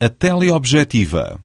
a teleobjetiva.